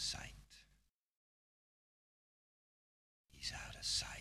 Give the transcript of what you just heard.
sight. He's out of sight.